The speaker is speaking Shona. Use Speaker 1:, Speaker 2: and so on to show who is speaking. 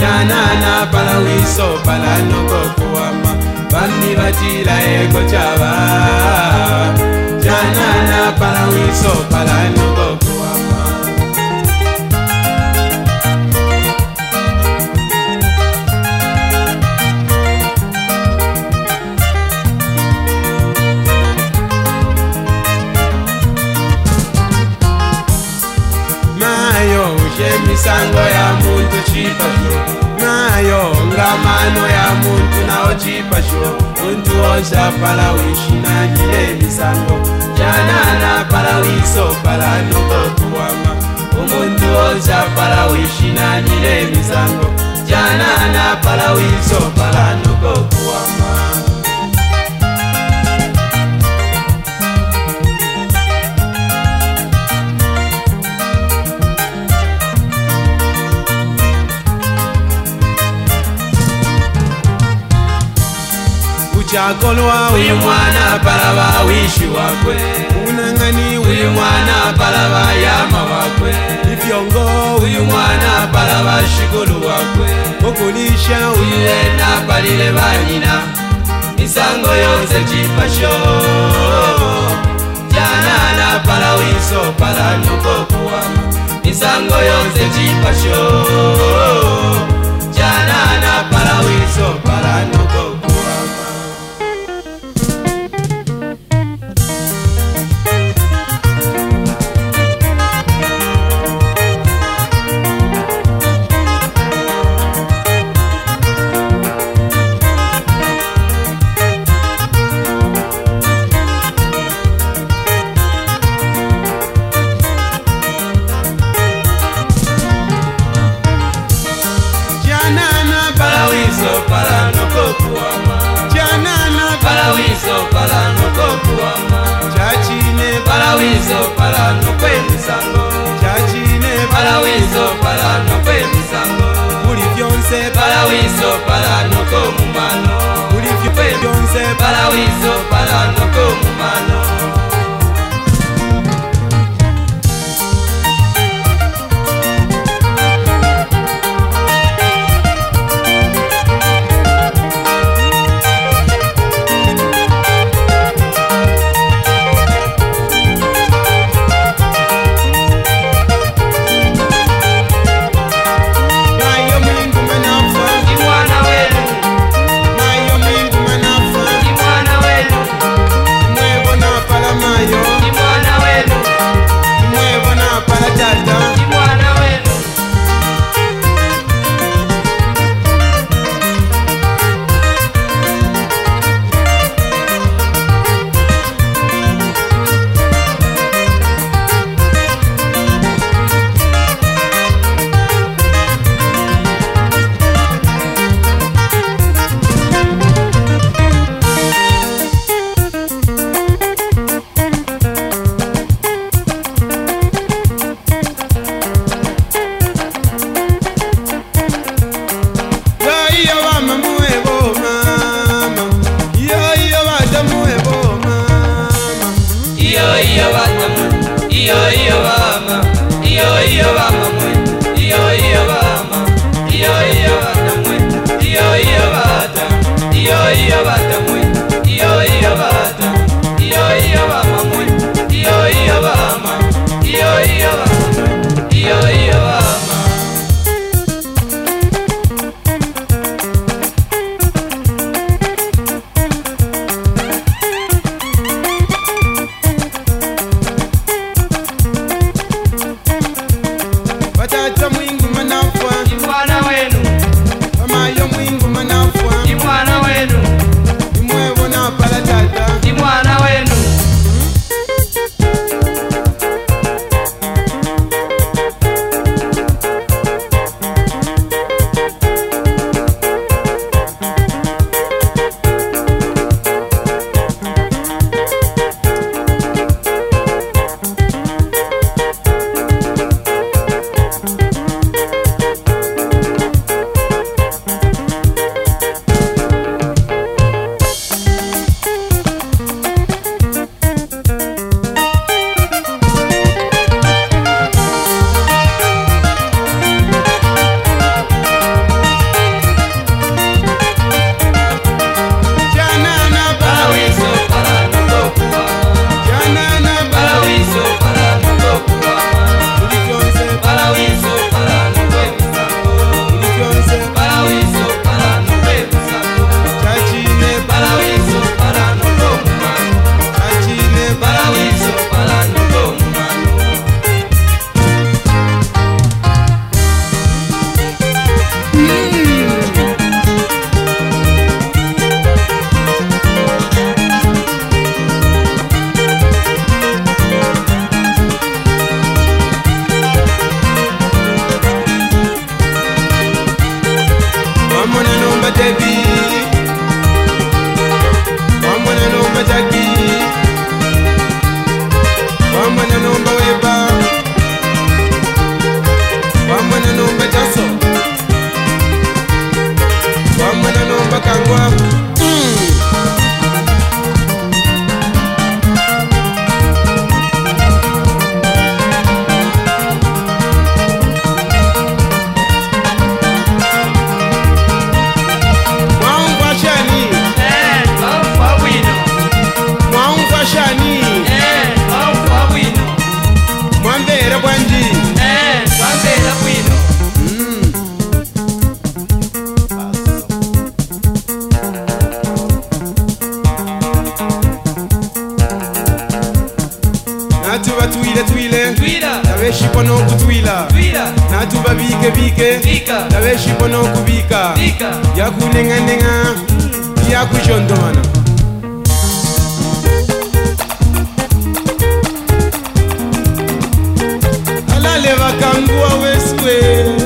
Speaker 1: Jana na palawiso palano kokuama, bani batila eko chava. Jana na palawiso palano kokuama, bani batila eko chava. Jana na palawiso palano kokuama. mano ya muntu naochipa sho muntu oshapalawishinanyile misango janana palawiso palano pakuwama umuntu oshapalawishinanyile misango janana palawiso pala chakolwa uyu mwana palava wishi wakwe unangani uyu mwana palava yama wakwe ifyongo uyu mwana palava shikolo wakwe kokolisha uyu ena palile vanyina misango yonse chipasho janana pala wiso pala nyokokuwa misango yonse chipasho janana pala wiso pala nyokokuwa para no pensarlo chachine chine para no pensarlo se Para huiso para no komumano humano byonse se para no komumano ubike nabeshimo no kubika yakunenganenga yakujondomana alalevakangua weswe